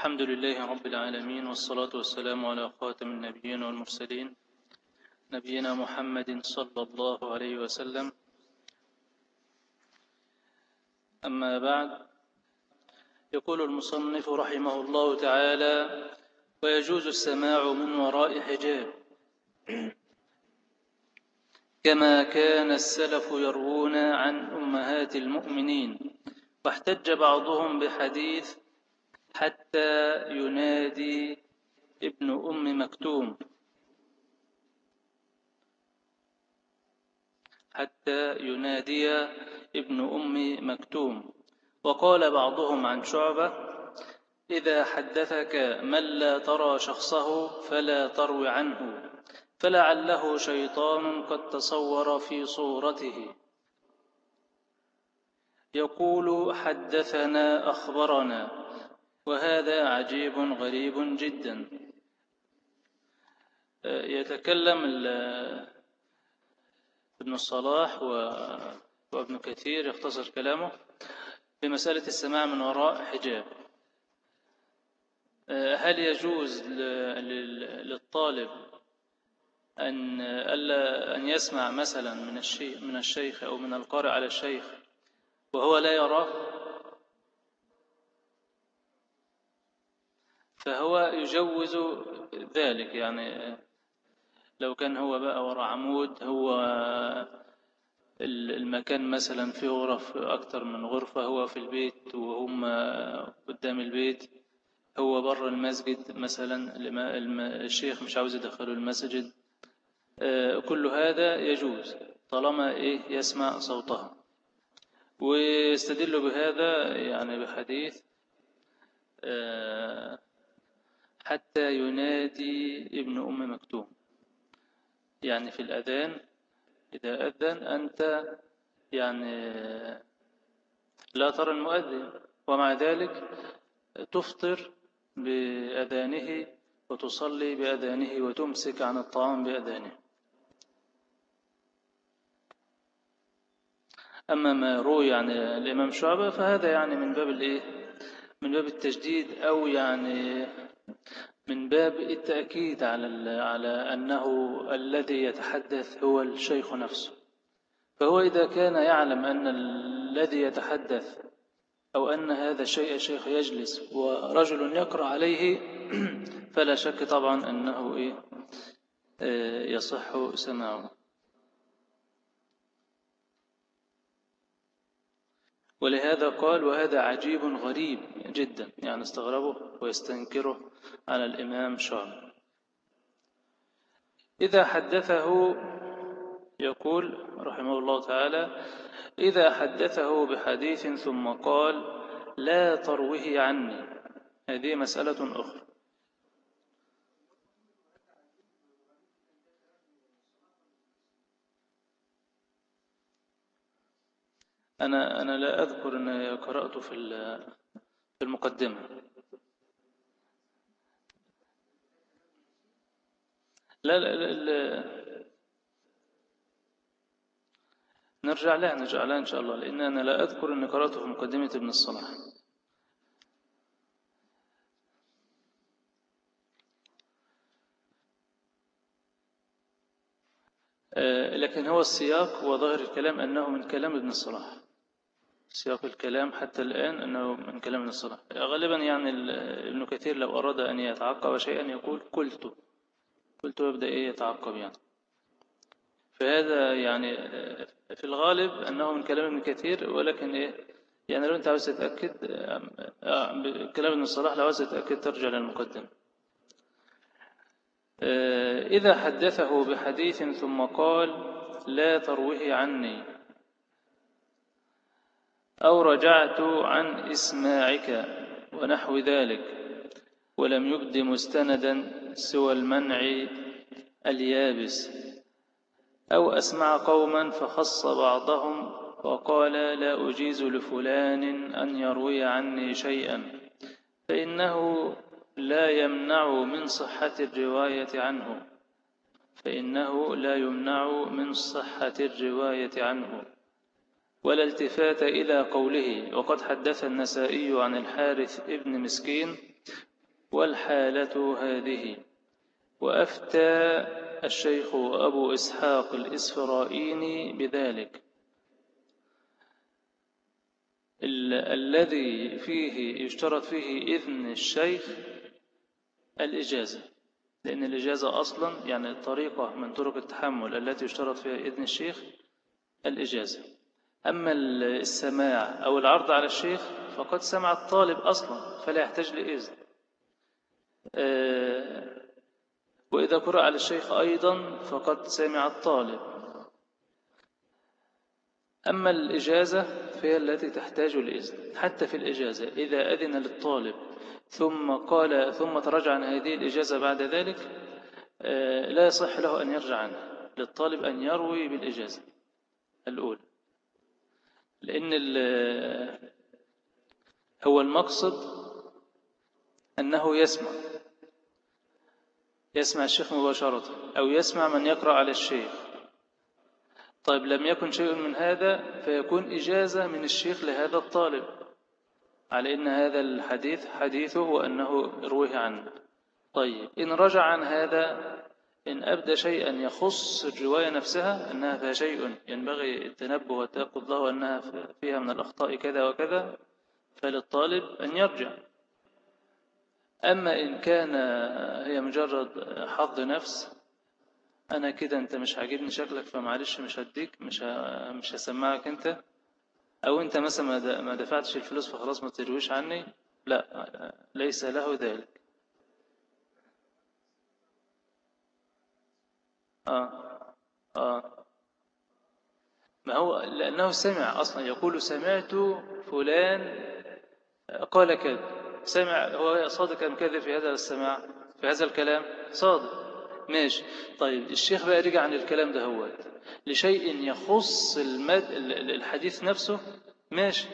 الحمد لله رب العالمين والصلاة والسلام على خاتم النبيين والمرسلين. نبينا محمد صلى الله عليه وسلم. أما بعد يقول المصنف رحمه الله تعالى ويجوز السماع من وراء حجاب. كما كان السلف يروون عن أمهات المؤمنين. واحتج بعضهم بحديث حتى ينادي ابن أم مكتوم. حتى ينادي ابن أم مكتوم. وقال بعضهم عن شعبة إذا حدثك من لا ترى شخصه فلا تروي عنه فلعله شيطان قد تصور في صورته. يقول حدثنا أخبرنا وهذا عجيب غريب جدا. يتكلم ابن الصلاح وابن كثير يختصر كلامه بمسألة السماع من وراء حجاب. هل يجوز للطالب أن أن يسمع مثلا من الشيخ من الشيخ أو من القارئ على الشيخ وهو لا يراه؟ فهو يجوز ذلك يعني لو كان هو بقى وراء عمود هو المكان مثلا فيه غرف أكتر من غرفة هو في البيت وهم قدام البيت هو بره المسجد مثلا الشيخ مش عاوز يدخله المسجد. كل هذا يجوز طالما إيه يسمع صوتها. ويستدل بهذا يعني بحديث حتى ينادي ابن أم مكتوم. يعني في الأذان إذا أذن أنت يعني لا ترى المؤذن ومع ذلك تفطر بأذانه وتصلي بأذانه وتمسك عن الطعام بأذانه. أما ما روي عن الإمام شعبة فهذا يعني من باب الإيه؟ من باب التجديد أو يعني من باب التأكيد على على أنه الذي يتحدث هو الشيخ نفسه. فهو إذا كان يعلم أن الذي يتحدث أو أن هذا الشيء شيخ يجلس ورجل يقرأ عليه فلا شك طبعا أنه إيه يصح سماعه. ولهذا قال وهذا عجيب غريب جدا يعني استغربه ويستنكره على الإمام شعب إذا حدثه يقول رحمه الله تعالى إذا حدثه بحديث ثم قال لا تروه عني. هذه مسألة أخرى. أنا أنا لا أذكر أن قرأت في في المقدمة. لا لا, لا, لا. نرجع لها نرجع لها إن شاء الله لأن أنا لا أذكر أني قرأته في مقدمة ابن الصلاح. لكن هو السياق وظاهر الكلام أنه من كلام ابن الصلاح. سياق الكلام حتى الآن أنه من كلام ابن الصلاح غالبا يعني ابن كثير لو أراد أن يتعقب شيئا يقول قلت. قلت ويبدأ إيه يتعقب يعني. فهذا يعني في الغالب أنه من كلام ابن كثير ولكن إيه؟ يعني لو أنت عاوز تتأكد كلام ابن الصلاح لو عاوز تتأكد ترجع للمقدم. إذا حدثه بحديث ثم قال لا تروه عني. أو رجعت عن إسماعك ونحو ذلك ولم يبد مستندا سوى المنع اليابس. أو أسمع قوما فخص بعضهم وقال لا أجيز لفلان أن يروي عني شيئا فإنه لا يمنع من صحة الرواية عنه فإنه لا يمنع من صحة الرواية عنه. ولا التفات إلى قوله وقد حدث النسائي عن الحارث ابن مسكين والحالة هذه. وأفتى الشيخ أبو إسحاق الإسفرائيني بذلك. الذي فيه يشترط فيه إذن الشيخ الإجازة لأن الإجازة أصلا يعني طريقة من طرق التحمل التي يشترط فيها إذن الشيخ الإجازة. أما السماع أو العرض على الشيخ فقد سمع الطالب أصلا فلا يحتاج لإذن. آه، وإذا قرأ على الشيخ أيضا فقد سمع الطالب. أما الإجازة فهي التي تحتاج الإذن حتى في الإجازة إذا أذن للطالب. ثم قال ثم تراجع عن هذه الإجازة بعد ذلك آه، لا يصح له أن يرجع عنها. للطالب أن يروي بالإجازة الأولى. لأن هو المقصد أنه يسمع. يسمع الشيخ مباشرة أو يسمع من يقرأ على الشيخ. طيب لم يكن شيء من هذا فيكون إجازة من الشيخ لهذا الطالب على إن هذا الحديث حديثه وأنه رويه عنه. طيب إن رجع عن هذا إن أبدى شيئا يخص الرواية نفسها أنها فيها شيء ينبغي التنبه والتأقض له أنها فيها من الأخطاء كذا وكذا فللطالب أن يرجع. أما إن كان هي مجرد حظ نفس أنا كده أنت مش عاجبني شكلك فمعلش مش هديك مش مش هسمعك أنت. أو أنت مثلا ما دفعتش الفلوس فخلاص ما ترويش عني لا ليس له ذلك. آه. آه. ما هو؟ لأنه سمع أصلا يقول سمعت فلان قال كذا سمع هو صادق أم كذب في هذا السماع في هذا الكلام؟ صادق. ماشي. طيب الشيخ بقى رجع عن الكلام ده هو. لشيء يخص المد... الحديث نفسه؟ ماشي.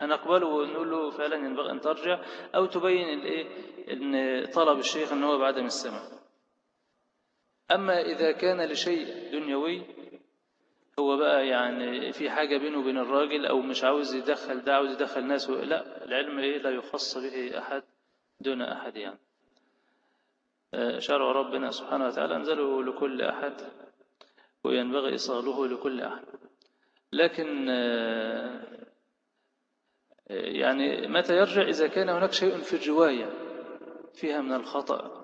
هنقبله ونقول له فعلا ينبغي أن ترجع أو تبين الإيه؟ إن طلب الشيخ أنه هو بعدم السمع أما إذا كان لشيء دنيوي هو بقى يعني في حاجة بينه وبين الراجل أو مش عاوز يدخل ده عاوز يدخل ناس لا العلم إيه؟ لا يخص به أحد دون أحد يعني. آه، شرع ربنا سبحانه وتعالى أنزله لكل أحد وينبغي إيصاله لكل أحد. لكن آه، يعني متى يرجع إذا كان هناك شيء في الرواية فيها من الخطأ.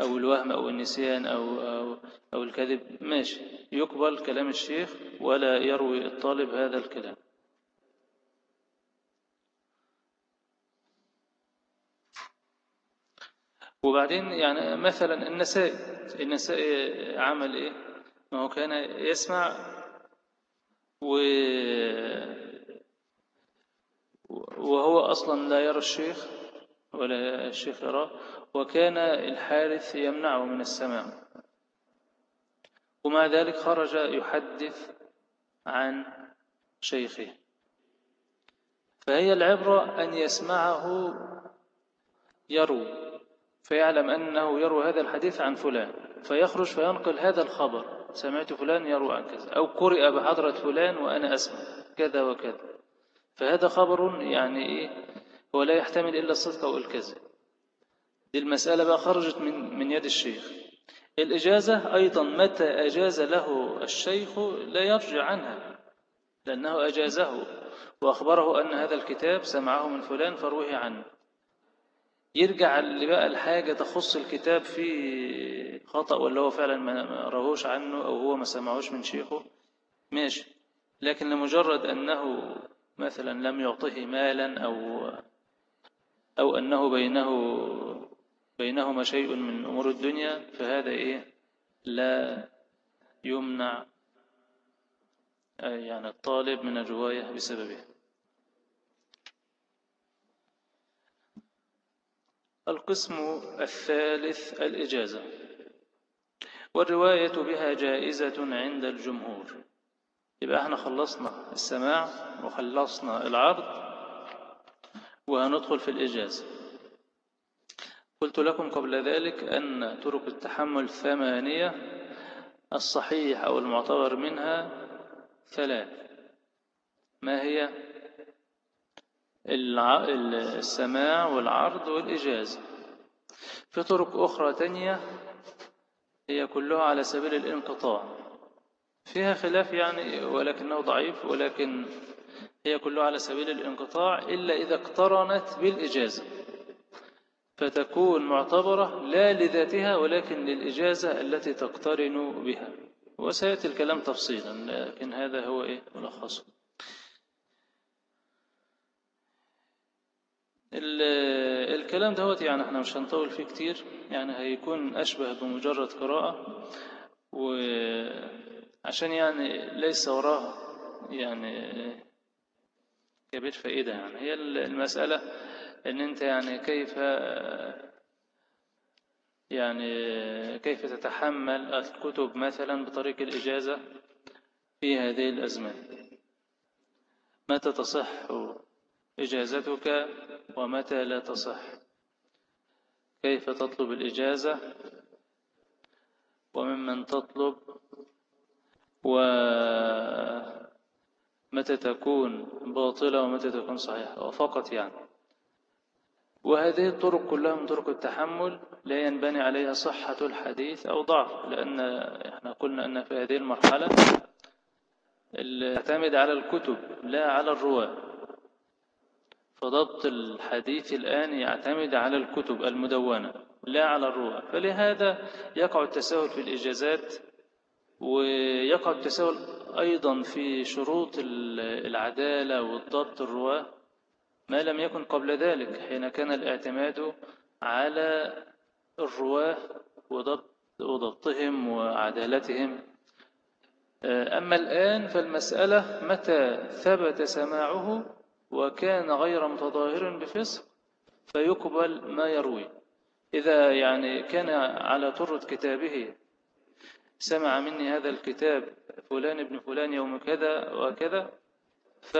أو الوهم أو النسيان أو, أو, أو الكذب. ماشي. يقبل كلام الشيخ ولا يروي الطالب هذا الكلام. وبعدين يعني مثلا النسائي النسائي عمل إيه؟ ما هو كان يسمع و وهو أصلا لا يرى الشيخ ولا الشيخ يراه. وكان الحارث يمنعه من السماع ومع ذلك خرج يحدث عن شيخه. فهي العبرة أن يسمعه يروي فيعلم أنه يروي هذا الحديث عن فلان فيخرج فينقل هذا الخبر. سمعت فلان يروي عن كذا أو قرئ بحضرة فلان وأنا أسمع كذا وكذا. فهذا خبر يعني إيه ولا يحتمل إلا الصدق أو الكذب دي المسألة بقى خرجت من, من يد الشيخ. الإجازة أيضا متى أجاز له الشيخ لا يرجع عنها لأنه أجازه وأخبره أن هذا الكتاب سمعه من فلان فروه عنه. يرجع اللي بقى الحاجة تخص الكتاب في خطأ ولا هو فعلا ما رهوش عنه أو هو ما سمعوش من شيخه؟ ماشي. لكن لمجرد أنه مثلا لم يعطه مالا أو أو أنه بينه بينهما شيء من أمور الدنيا فهذا إيه؟ لا يمنع يعني الطالب من الرواية بسببه. القسم الثالث الإجازة. والرواية بها جائزة عند الجمهور. يبقى إحنا خلصنا السماع وخلصنا العرض وهندخل في الإجازة. قلت لكم قبل ذلك أن طرق التحمل ثمانية الصحيح أو المعتبر منها ثلاث. ما هي؟ السماع والعرض والإجازة في طرق أخرى تانية هي كلها على سبيل الانقطاع. فيها خلاف يعني ولكنه ضعيف ولكن هي كلها على سبيل الانقطاع إلا إذا اقترنت بالإجازة فتكون معتبرة لا لذاتها ولكن للإجازة التي تقترن بها. وسيأتي الكلام تفصيلا لكن هذا هو إيه؟ ملخصه الكلام دهوت يعني إحنا مش هنطول فيه كتير يعني هيكون أشبه بمجرد قراءة. وعشان يعني ليس وراه يعني كبير فائدة يعني. هي المسألة إن أنت يعني كيف يعني كيف تتحمل الكتب مثلا بطريق الإجازة في هذه الأزمان متى تصح إجازتك ومتى لا تصح؟ كيف تطلب الإجازة وممن تطلب؟ ومتى تكون باطلة ومتى تكون صحيحة؟ فقط يعني. وهذه الطرق كلها من طرق التحمل لا ينبني عليها صحة الحديث أو ضعف لأن إحنا قلنا أن في هذه المرحلة تعتمد على الكتب لا على الرواة. فضبط الحديث الآن يعتمد على الكتب المدونة لا على الرواة. فلهذا يقع التساهل في الإجازات ويقع التساهل أيضا في شروط العدالة والضبط الرواة. ما لم يكن قبل ذلك حين كان الاعتماد على الرواة وضبط وضبطهم وعدالتهم. أما الآن فالمسألة متى ثبت سماعه وكان غير متظاهر بفسق فيقبل ما يروي. إذا يعني كان على طرة كتابه سمع مني هذا الكتاب فلان ابن فلان يوم كذا وكذا ف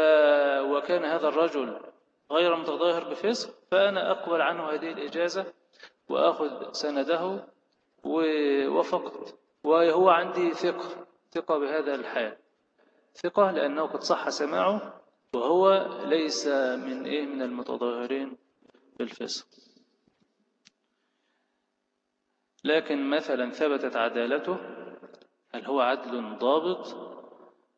وكان هذا الرجل غير متظاهر بفسق فأنا أقبل عنه هذه الإجازة وأخذ سنده وفقط وهو عندي ثقة ثقة بهذا الحال. ثقة لأنه قد صح سماعه وهو ليس من إيه من المتظاهرين بالفسق. لكن مثلا ثبتت عدالته هل هو عدل ضابط؟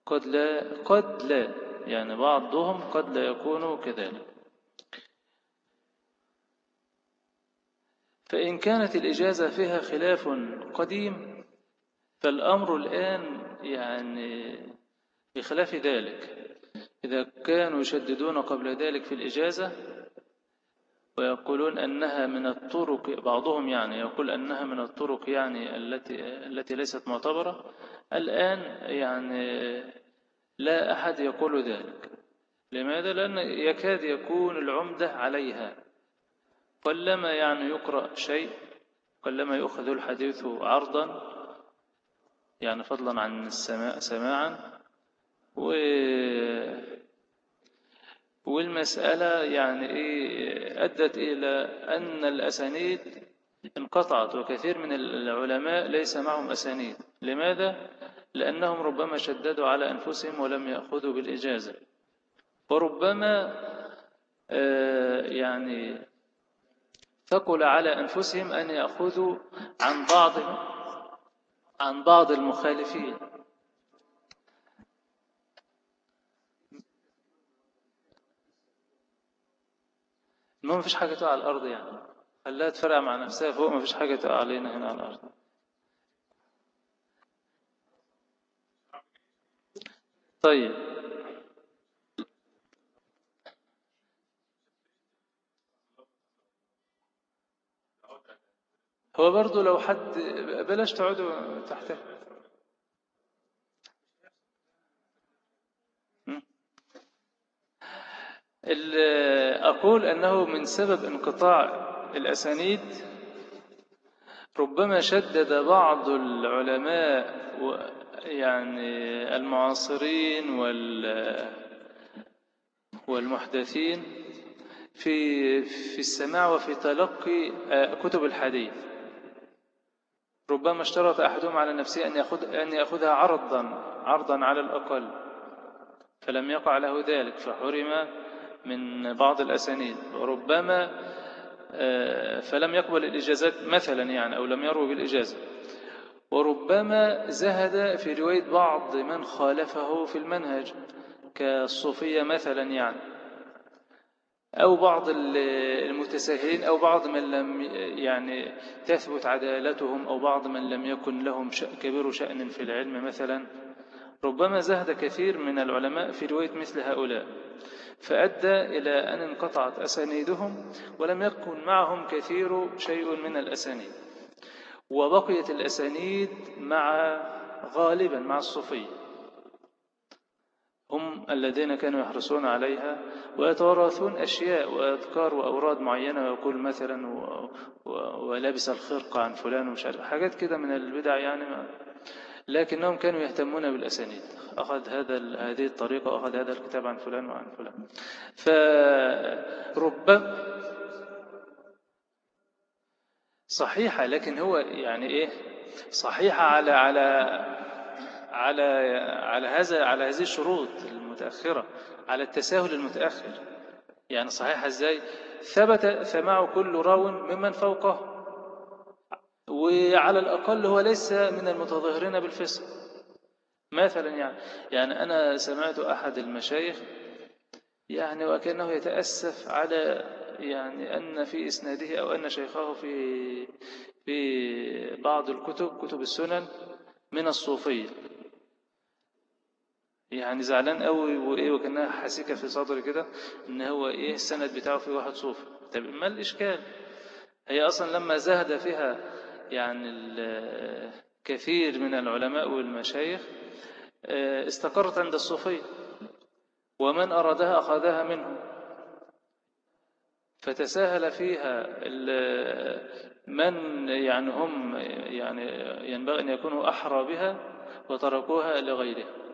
قد لا قد لا. يعني بعضهم قد لا يكون كذلك. فإن كانت الإجازة فيها خلاف قديم فالأمر الآن يعني بخلاف ذلك. إذا كانوا يشددون قبل ذلك في الإجازة ويقولون أنها من الطرق بعضهم يعني يقول أنها من الطرق يعني التي التي ليست معتبرة الآن يعني لا أحد يقول ذلك. لماذا؟ لأن يكاد يكون العمدة عليها. قلما يعني يقرأ شيء قلما يؤخذ الحديث عرضا يعني فضلا عن السماع سماعا و والمسألة يعني إيه أدت إلى أن الأسانيد انقطعت وكثير من العلماء ليس معهم أسانيد لماذا؟ لأنهم ربما شددوا على أنفسهم ولم يأخذوا بالإجازة وربما آه، يعني ثقل على أنفسهم أن يأخذوا عن بعض عن بعض المخالفين. المهم مفيش حاجة تقع على الأرض يعني. خلاها تفرع مع نفسها فوق مفيش حاجة تقع علينا هنا على الأرض. طيب. هو برضو لو حد بلاش تقعدوا تحت أقول أنه من سبب انقطاع الأسانيد ربما شدد بعض العلماء يعني المعاصرين والمحدثين في في السماع وفي تلقي آه، كتب الحديث. ربما اشترط أحدهم على نفسه أن يأخذ أن يأخذها عرضا عرضا على الأقل. فلم يقع له ذلك فحرم من بعض الأسانيد. وربما آه، فلم يقبل الإجازات مثلا يعني أو لم يروي بالإجازة. وربما زهد في رواية بعض من خالفه في المنهج كالصوفية مثلا يعني. أو بعض المتساهلين أو بعض من لم يعني تثبت عدالتهم أو بعض من لم يكن لهم كبير شأن في العلم. مثلا ربما زهد كثير من العلماء في رواية مثل هؤلاء فأدى إلى أن انقطعت أسانيدهم ولم يكن معهم كثير شيء من الأسانيد. وبقيت الأسانيد مع غالبا مع الصوفية هم الذين كانوا يحرصون عليها ويتوارثون أشياء وأذكار وأوراد معينة ويقول مثلا ولابس الخرقة عن فلان ومش عارف حاجات كده من البدع يعني. ما لكنهم كانوا يهتمون بالأسانيد. أخذ هذا هذه الطريقة وأخذ هذا الكتاب عن فلان وعن فلان. فربما صحيحة لكن هو يعني إيه؟ صحيحة على على على على هذا على هذه الشروط المتأخرة على التساهل المتأخر. يعني صحيحة إزاي؟ ثبت سماع كل راو ممن فوقه وعلى الأقل هو ليس من المتظاهرين بالفسق. مثلا يعني يعني أنا سمعت أحد المشايخ يعني وكأنه يتأسف على يعني أن في إسناده أو أن شيخه في في بعض الكتب كتب السنن من الصوفية. يعني زعلان قوي وإيه وكأنها حاسكه في صدري كده إن هو إيه السند بتاعه في واحد صوفي طب ما الإشكال؟ هي أصلا لما زهد فيها يعني كثير من العلماء والمشايخ آه، استقرت عند الصوفية ومن أرادها أخذها منهم. فتساهل فيها من يعني هم يعني ينبغي أن يكونوا أحرى بها وتركوها لغيرها.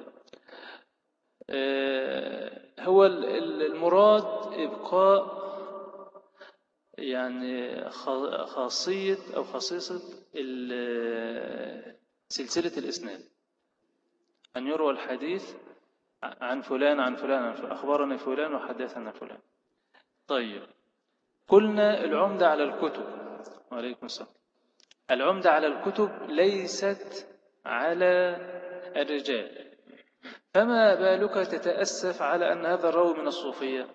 هو المراد إبقاء يعني خاصية أو خصيصة سلسلة الإسناد. أن يروى الحديث عن فلان عن فلان عن فلان أخبرنا فلان وحدثنا فلان. طيب قلنا العمدة على الكتب. وعليكم السلام. العمدة على الكتب ليست على الرجال. فما بالك تتأسف على أن هذا الراوي من الصوفية؟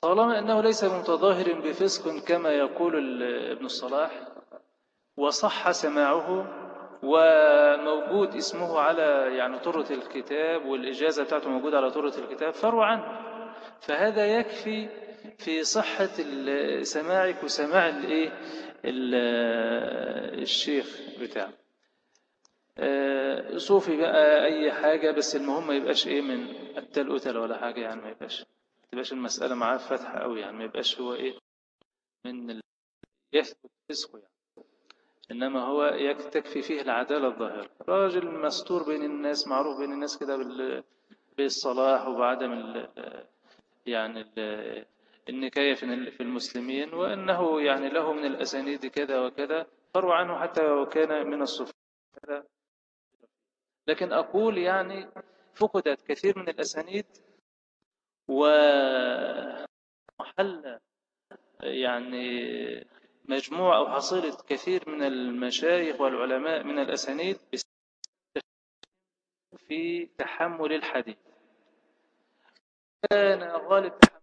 طالما أنه ليس متظاهر بفسق كما يقول ابن الصلاح وصح سماعه وموجود اسمه على يعني طرة الكتاب والإجازة بتاعته موجودة على طرة الكتاب فاروا عنه فهذا يكفي في صحة سماعك وسماع الايه الشيخ بتاعه. صوفي بقى أي حاجة بس المهم ما يبقاش إيه من التل أتل ولا حاجة يعني ما يبقاش ما تبقاش المسألة معاه فاتحة قوي يعني ما يبقاش هو إيه من ال... يثبت فسقه يعني. إنما هو تكفي فيه العدالة الظاهرة. راجل مستور بين الناس معروف بين الناس كده بال... بالصلاح وبعدم ال... يعني ال... النكاية في المسلمين وأنه يعني له من الأسانيد كذا وكذا فروا عنه حتى لو كان من الصفات لكن أقول يعني فقدت كثير من الأسانيد ومحل يعني مجموع أو حصيلة كثير من المشايخ والعلماء من الأسانيد في تحمل الحديث. كان غالب تحمل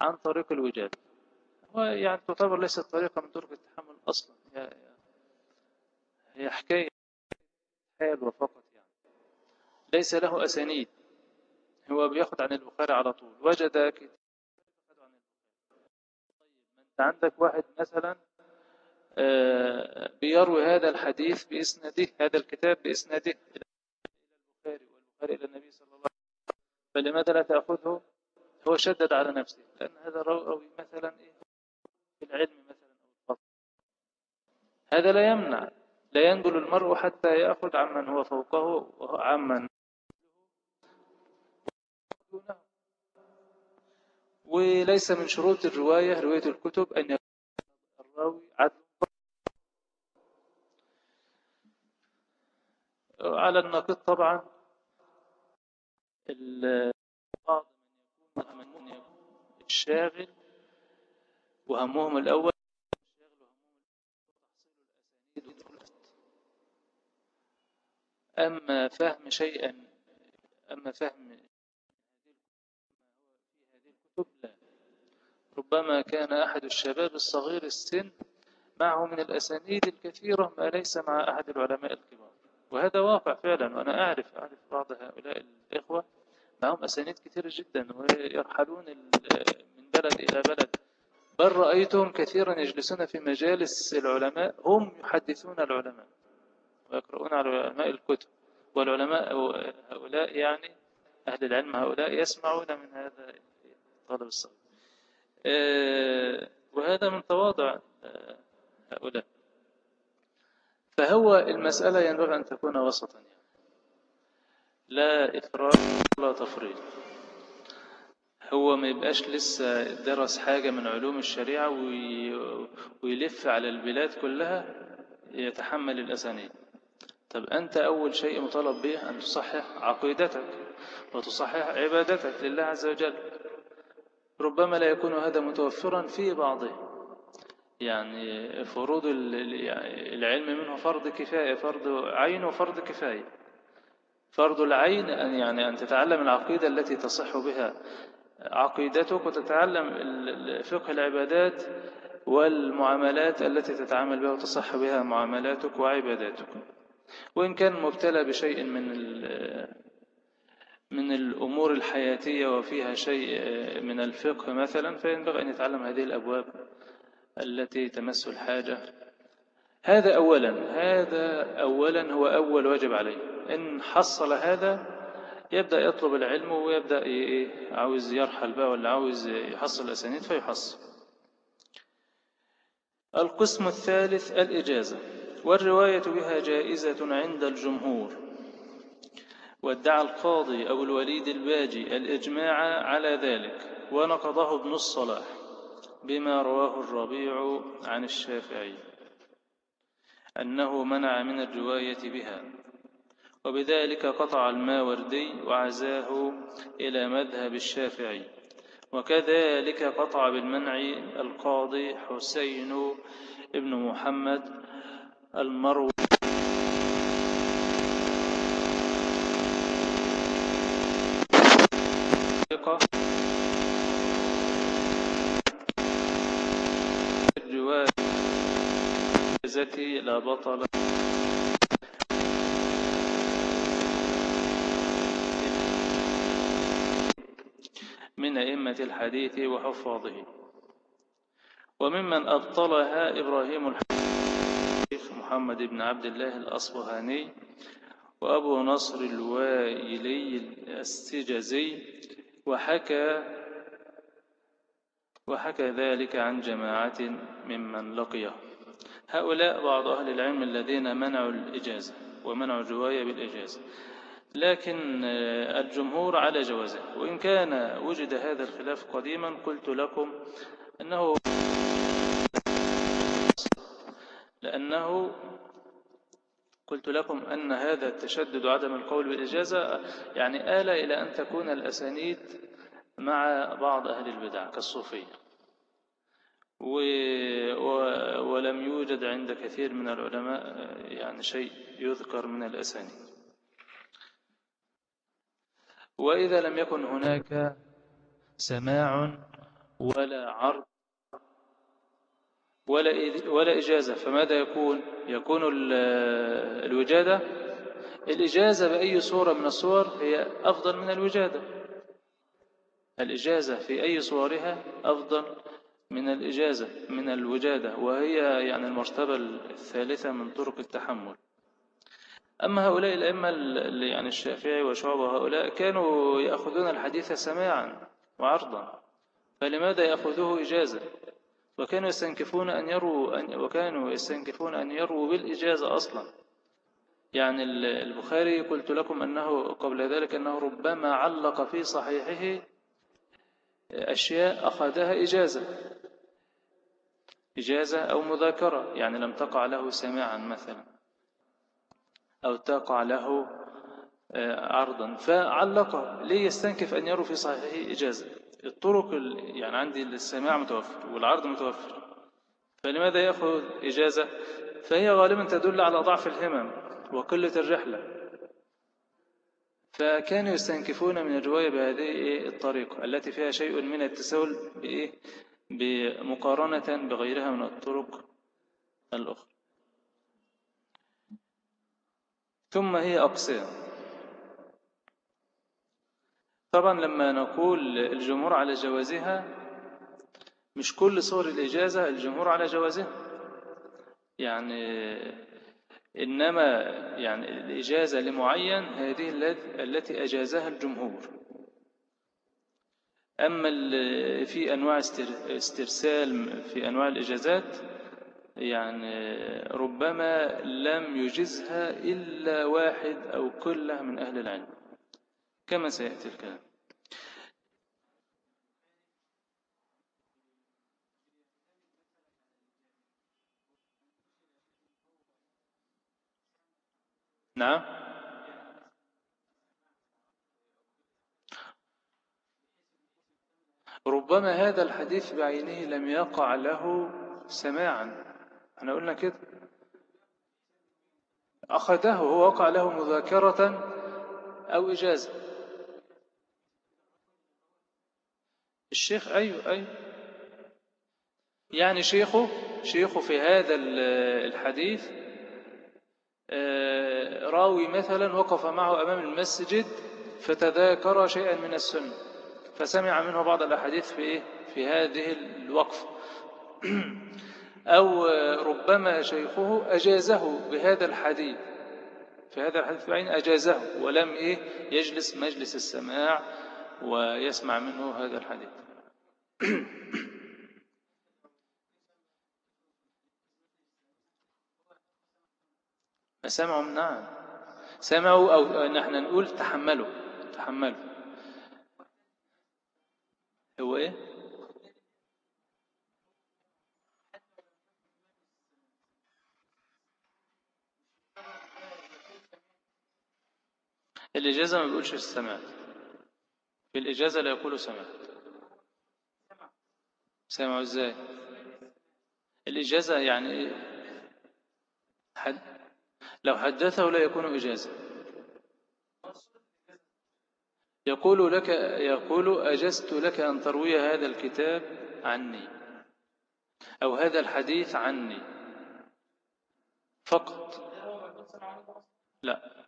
عن طريق الوجادة ويعني تعتبر ليست طريقة من طرق التحمل أصلا. هي حكاية حال وفقط يعني. ليس له أسانيد. هو بياخد عن البخاري على طول. وجد كتاب عن البخاري. طيب أنت عندك واحد مثلا آه، بيروي هذا الحديث بإسناده هذا الكتاب بإسناده إلى البخاري والبخاري إلى النبي صلى الله عليه وسلم. فلماذا لا تأخذه؟ هو شدد على نفسه. لأن هذا روي مثلا إيه؟ في العلم مثلا أو هذا لا يمنع. لا ينقل المرء حتى يأخذ عمن هو فوقه دونه وليس من شروط الرواية رواية الكتب أن يكون الراوي عدل. على النقيض طبعا بعض من يكون الشاغل وهمهم الأول أما فهم شيئا أما فهم الكتب؟ ربما كان أحد الشباب الصغير السن معه من الأسانيد الكثيرة ما ليس مع أحد العلماء الكبار. وهذا واقع فعلا وأنا أعرف أعرف بعض هؤلاء الإخوة معهم أسانيد كثيرة جدا ويرحلون من بلد إلى بلد. بل رأيتهم كثيرا يجلسون في مجالس العلماء هم يحدثون العلماء. ويقرؤون على العلماء الكتب. والعلماء هؤلاء يعني أهل العلم هؤلاء يسمعون من هذا الطالب الصغير. آه، وهذا من تواضع آه، هؤلاء. فهو المسألة ينبغي أن تكون وسطا يعني. لا إفراط ولا تفريط. هو ما يبقاش لسه درس حاجة من علوم الشريعة ويلف على البلاد كلها يتحمل الأسانيد. طب أنت أول شيء مطالب به أن تصحح عقيدتك وتصحح عبادتك لله عز وجل. ربما لا يكون هذا متوفرا في بعضه يعني فروض العلم منه فرض كفاية فرض عين وفرض كفاية. فرض العين أن يعني أن تتعلم العقيدة التي تصح بها عقيدتك وتتعلم فقه العبادات والمعاملات التي تتعامل بها وتصح بها معاملاتك وعباداتك. وإن كان مبتلى بشيء من من الأمور الحياتية وفيها شيء من الفقه مثلا فينبغي أن يتعلم هذه الأبواب التي تمس الحاجة. هذا أولا. هذا أولا هو أول واجب عليه. إن حصل هذا يبدأ يطلب العلم ويبدأ عاوز يرحل بقى ولا عاوز يحصل الأسانيد فيحصل. القسم الثالث الإجازة. والرواية بها جائزة عند الجمهور. وادعى القاضي أبو الوليد الباجي الإجماع على ذلك ونقضه ابن الصلاح بما رواه الربيع عن الشافعي أنه منع من الرواية بها. وبذلك قطع الماوردي وعزاه إلى مذهب الشافعي. وكذلك قطع بالمنع القاضي حسين ابن محمد المروي الرواية لا بطل من أئمة الحديث وحفاظه. وممن أبطلها إبراهيم الحديث. محمد بن عبد الله الأصبهاني وأبو نصر الوائلي السجزي وحكى وحكى ذلك عن جماعة ممن لقيه. هؤلاء بعض أهل العلم الذين منعوا الإجازة ومنعوا الرواية بالإجازة لكن الجمهور على جوازه. وإن كان وجد هذا الخلاف قديما قلت لكم أنه لأنه قلت لكم أن هذا التشدد عدم القول بالإجازة يعني آل إلى أن تكون الأسانيد مع بعض أهل البدع كالصوفية. و... ولم يوجد عند كثير من العلماء يعني شيء يذكر من الأسانيد وإذا لم يكن هناك سماع ولا عرض ولا ولا إجازة. فماذا يكون؟ يكون الوجادة. الإجازة بأي صورة من الصور هي أفضل من الوجادة. الإجازة في أي صورها أفضل من الإجازة من الوجادة وهي يعني المرتبة الثالثة من طرق التحمل. أما هؤلاء الأئمة يعني الشافعي وشعبة هؤلاء كانوا يأخذون الحديث سماعا وعرضا. فلماذا يأخذوه إجازة؟ وكانوا يستنكفون أن يروا أن وكانوا يستنكفون أن يروا بالإجازة أصلا. يعني البخاري قلت لكم أنه قبل ذلك أنه ربما علق في صحيحه أشياء أخذها إجازة. إجازة أو مذاكرة. يعني لم تقع له سماعا مثلا. أو تقع له آه، عرضا. فعلق ليه يستنكف أن يروا في صحيحه إجازة. الطرق يعني عندي السماع متوفر والعرض متوفر. فلماذا يأخذ إجازة؟ فهي غالبا تدل على ضعف الهمم وقلة الرحلة. فكانوا يستنكفون من الرواية بهذه الطريقة التي فيها شيء من التساؤل بإيه؟ بمقارنة بغيرها من الطرق الأخرى. ثم هي أقسام. طبعا لما نقول الجمهور على جوازها مش كل صور الإجازة الجمهور على جوازها. يعني إنما يعني الإجازة لمعين هذه التي أجازها الجمهور. أما في أنواع استرسال في أنواع الإجازات يعني ربما لم يجزها إلا واحد أو كله من أهل العلم. كما سيأتي الكلام. نعم. ربما هذا الحديث بعينه لم يقع له سماعا. إحنا قلنا كده. أخذه هو وقع له مذاكرة أو إجازة. الشيخ أيوه أيوه. يعني شيخه شيخه في هذا الحديث راوي مثلا وقف معه أمام المسجد فتذاكر شيئا من السنة فسمع منه بعض الأحاديث في, إيه؟ في هذه الوقف أو ربما شيخه أجازه بهذا الحديث في هذا الحديث بعين أجازه ولم إيه؟ يجلس مجلس السماع ويسمع منه هذا الحديث. سمعوا نعم. سمعوا أو نحن نقول تحملوا تحملوا. هو إيه؟ الإجازة ما بيقولش سمعت في الإجازة لا يقول سمعت. سمعوا إزاي؟ الإجازة يعني إيه؟ حد لو حدثه لا يكون إجازة. يقول لك يقول أجزت لك أن تروي هذا الكتاب عني أو هذا الحديث عني. فقط. لا.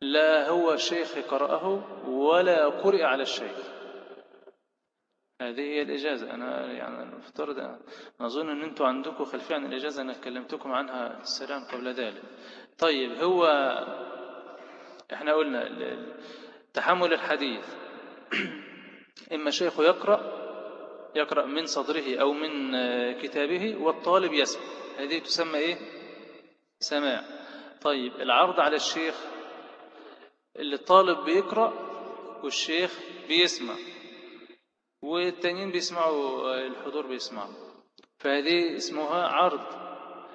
لا هو الشيخ قرأه ولا قرئ على الشيخ. هذه هي الإجازة. أنا يعني افترض أظن أن أنتم عندكم خلفية عن الإجازة أنا كلمتكم عنها السلام قبل ذلك. طيب هو إحنا قلنا تحمل الحديث. إما شيخ يقرأ يقرأ من صدره أو من كتابه والطالب يسمع. هذه تسمى إيه؟ سماع. طيب العرض على الشيخ اللي الطالب بيقرأ والشيخ بيسمع. والتانيين بيسمعوا الحضور بيسمعوا. فهذه اسمها عرض.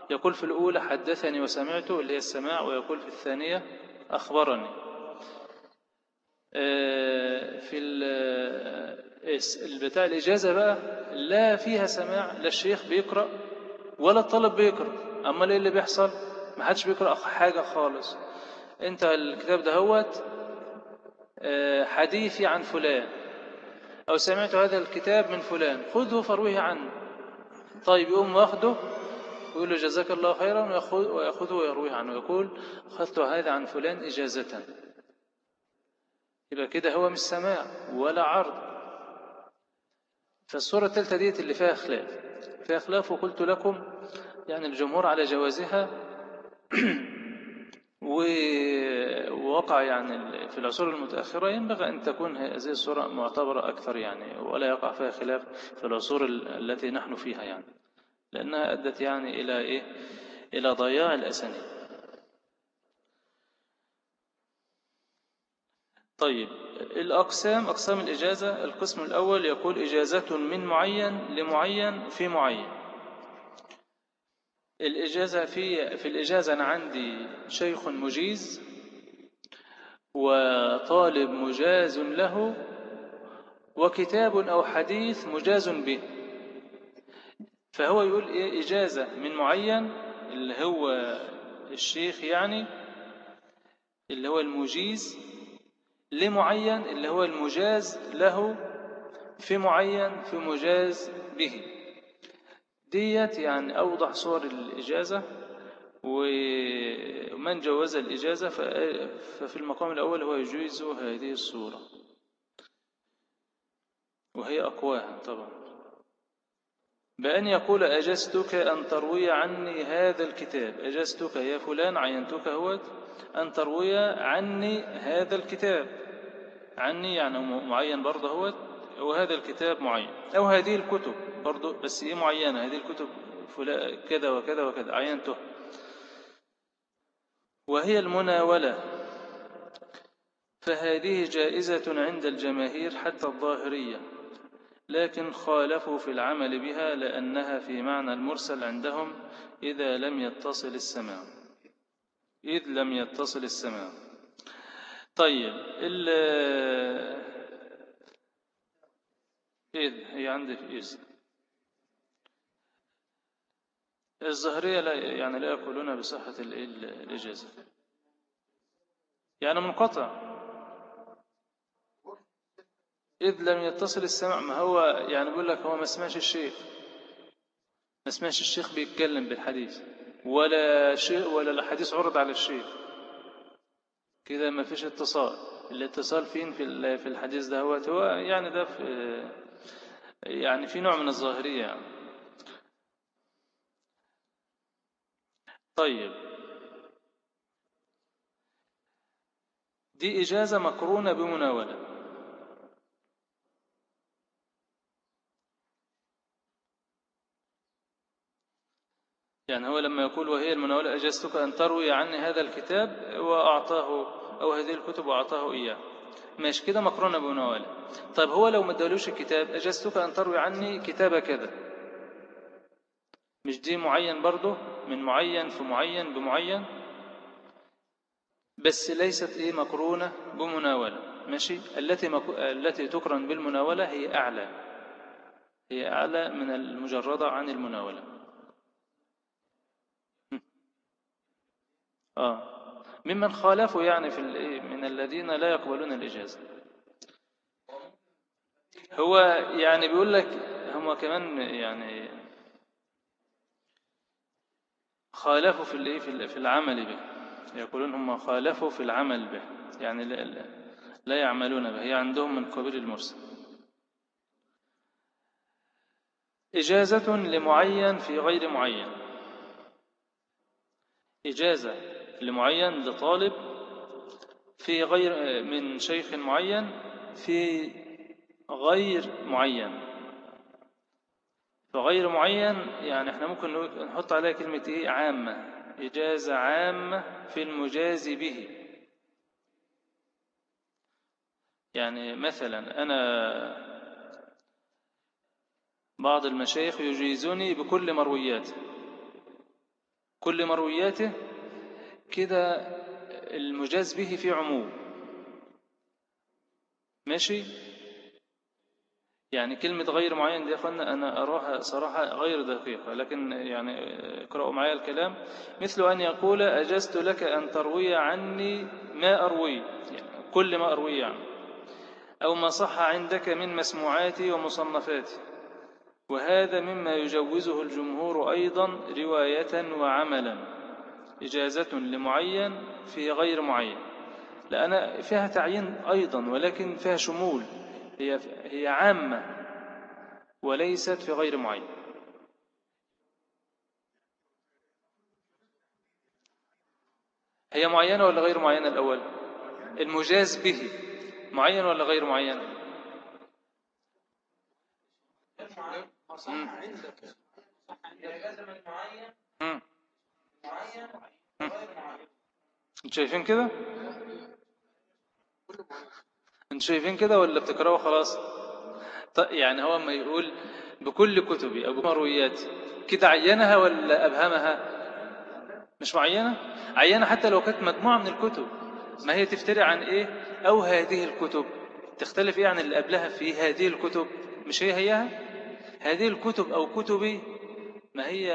يقول في الأولى حدثني وسمعته اللي هي السماع ويقول في الثانية أخبرني آه، في البتاع الإجازة بقى لا فيها سماع لا الشيخ بيقرأ ولا الطالب بيقرأ. أما إيه اللي بيحصل؟ ما حدش بيقرأ حاجة خالص. أنت الكتاب ده هوت آه، حديثي عن فلان أو سمعت هذا الكتاب من فلان خذه فرويه عنه. طيب يقوم واخده يقول له جزاك الله خيرا ويأخذه ويرويه عنه يقول أخذت هذا عن فلان إجازة. يبقى كده هو مش سماع ولا عرض. فالصورة الثالثة ديت اللي فيها خلاف. فيها خلاف وقلت لكم يعني الجمهور على جوازها. ووقع يعني في العصور المتأخرة ينبغي أن تكون هذه الصورة معتبرة أكثر يعني ولا يقع فيها خلاف في العصور التي نحن فيها يعني. لأنها أدت يعني إلى إيه؟ إلى ضياع الأسانيد. طيب الأقسام أقسام الإجازة القسم الأول يقول إجازة من معين لمعين في معين. الإجازة في في الإجازة أنا عندي شيخ مجيز وطالب مجاز له وكتاب أو حديث مجاز به. فهو يقول إيه إجازة من معين اللي هو الشيخ يعني اللي هو المجيز لمعين اللي هو المجاز له في معين في مجاز به. ديت يعني أوضح صور الإجازة ومن جوز الإجازة ففي المقام الأول هو يجوز هذه الصورة. وهي أقواها طبعا. بأن يقول أجزتك أن تروي عني هذا الكتاب. أجزتك يا فلان عينتك هو أن تروي عني هذا الكتاب. عني يعني معين برضه هو وهذا الكتاب معين. أو هذه الكتب برضه بس إيه معينة. هذه الكتب كذا وكذا وكذا. عينته وهي المناولة. فهذه جائزة عند الجماهير حتى الظاهرية. لكن خالفوا في العمل بها لأنها في معنى المرسل عندهم إذا لم يتصل السماع. إذ لم يتصل السماع. طيب إذ هي عندي في إذ الظهرية لا يعني لا يقولون بصحة الإجازة. يعني منقطع. إذ لم يتصل السمع ما هو يعني بيقول لك هو ما سمعش الشيخ. ما سمعش الشيخ بيتكلم بالحديث. ولا شيء ولا الحديث عرض على الشيخ. كده ما فيش اتصال. الاتصال فين في في الحديث ده؟ هو يعني ده في يعني في نوع من الظاهرية. طيب. دي إجازة مقرونة بمناولة. يعني هو لما يقول وهي المناولة أجزتك أن تروي عني هذا الكتاب وأعطاه أو هذه الكتب وأعطاه إياه. ماشي كده مقرونة بمناولة طيب هو لو ما ادالوش الكتاب أجزتك أن تروي عني كتاب كذا. مش دي معين برضه؟ من معين في معين بمعين؟ بس ليست إيه مقرونة بمناولة. ماشي؟ التي مك... التي تقرن بالمناولة هي أعلى. هي أعلى من المجردة عن المناولة. آه. ممن خالفوا يعني في من الذين لا يقبلون الإجازة. هو يعني بيقول لك هم كمان يعني خالفوا في في العمل به. يقولون هم خالفوا في العمل به. يعني لا, لا يعملون به. هي عندهم من قبيل المرسل. إجازة لمعين في غير معين. إجازة لمعين لطالب في غير من شيخ معين في غير معين. فغير معين يعني إحنا ممكن نحط عليها كلمة إيه؟ عامة. إجازة عامة في المجاز به. يعني مثلا أنا بعض المشايخ يجيزني بكل مروياته. كل مروياته كده المجاز به في عموم. ماشي؟ يعني كلمة غير معين دي يا أخوانا أنا أراها صراحة غير دقيقة لكن يعني اقرأوا معايا الكلام. مثل أن يقول أجزت لك أن تروي عني ما أروي يعني كل ما أروي يعني. أو ما صح عندك من مسموعاتي ومصنفاتي. وهذا مما يجوزه الجمهور أيضا رواية وعملا. إجازة لمعين في غير معين. لأن فيها تعيين أيضا ولكن فيها شمول. هي, هي عامة وليست في غير معين. هي معينة ولا غير معينة الأول؟ المجاز به. معين ولا غير معين؟ عندك. معين أنتوا شايفين كده؟ أنتوا شايفين كده ولا بتقرأوا خلاص؟ طيب يعني هو ما يقول بكل كتبي أو بمروياتي كده عينها ولا أبهمها مش معينة؟ عينة حتى لو كانت مجموعة من الكتب. ما هي تفتري عن إيه؟ أو هذه الكتب. تختلف إيه عن اللي قبلها في هذه الكتب؟ مش هي هيها؟ هذه الكتب أو كتبي؟ ما هي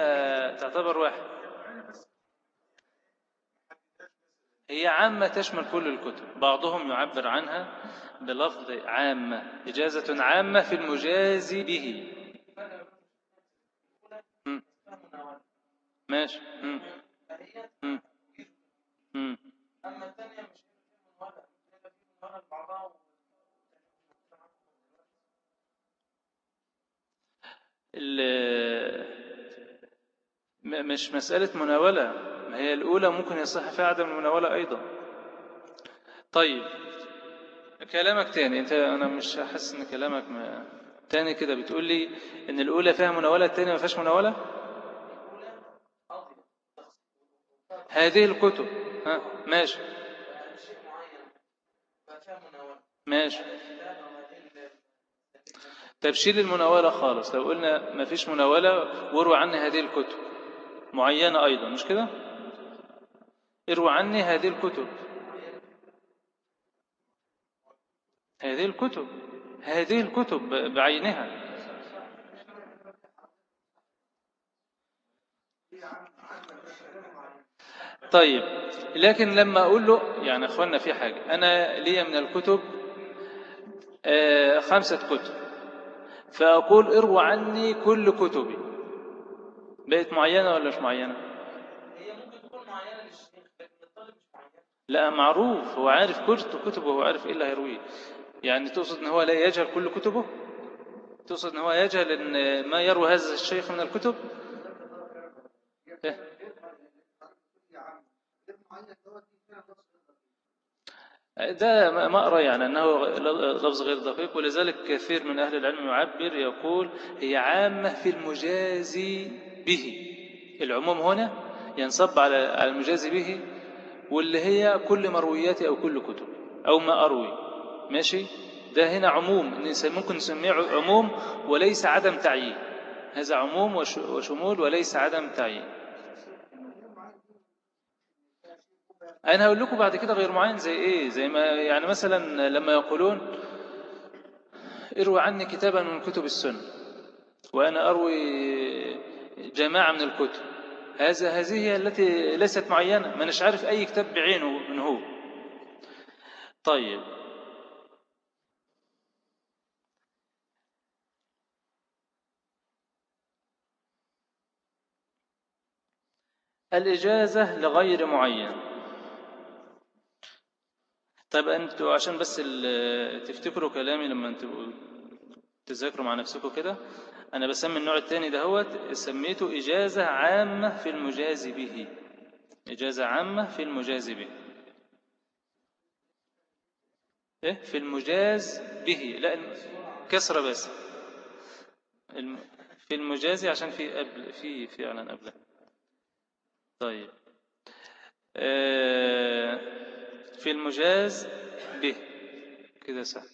تعتبر واحد. هي عامة تشمل كل الكتب. بعضهم يعبر عنها بلفظ عامة إجازة عامة في المجاز به. ماشي. مش مسألة مناولة. ما هي الأولى ممكن يصح فيها عدم المناولة أيضا. طيب كلامك تاني. أنت أنا مش حاسس إن كلامك ما تاني كده بتقول لي إن الأولى فيها مناولة الثانية ما فيهاش مناولة؟ هذه الكتب. ها ماشي. ماشي. تبشير المناولة خالص. لو قلنا ما فيش مناولة واروا عني هذه الكتب. معينة أيضا مش كده؟ اروا عني هذه الكتب. هذه الكتب هذه الكتب بعينها. طيب لكن لما أقول له يعني أخوانا في حاجة أنا لي من الكتب آه، خمسة كتب. فأقول اروا عني كل كتبي. بقت معينة ولا مش معينة؟ هي ممكن تكون معينة للشيخ لكن الطالب مش معينة. لا معروف هو عارف كتبه وهو عارف إيه اللي هيرويه. يعني تقصد إن هو لا يجهل كل كتبه؟ تقصد إن هو يجهل إن ما يروي هذا الشيخ من الكتب؟ إيه؟ ده ما أرى يعني أنه لفظ غير دقيق ولذلك كثير من أهل العلم يعبر يقول هي عامة في المجازي به. العموم هنا ينصب على المجازي به واللي هي كل مروياتي أو كل كتب أو ما أروي. ماشي؟ ده هنا عموم. ممكن نسميه عموم وليس عدم تعيين. هذا عموم وشمول وليس عدم تعيين. أنا هقول لكم بعد كده غير معين زي إيه؟ زي ما يعني مثلا لما يقولون اروي عني كتابا من كتب السنة وأنا أروي جماعة من الكتب. هذا هذه هي التي ليست معينة. ما عارف أي كتاب بعينه من هو. طيب. الإجازة لغير معين. طيب أنتوا عشان بس تفتكروا كلامي لما أنتوا تذاكروا مع نفسكم كده أنا بسمي النوع الثاني دهوت سميته إجازة عامة في المجاز به. إجازة عامة في المجاز به. إيه؟ في المجاز به. لا كسرة بس. في المجاز عشان في قبل في فعلا قبل طيب. آه في المجاز به. كده سهل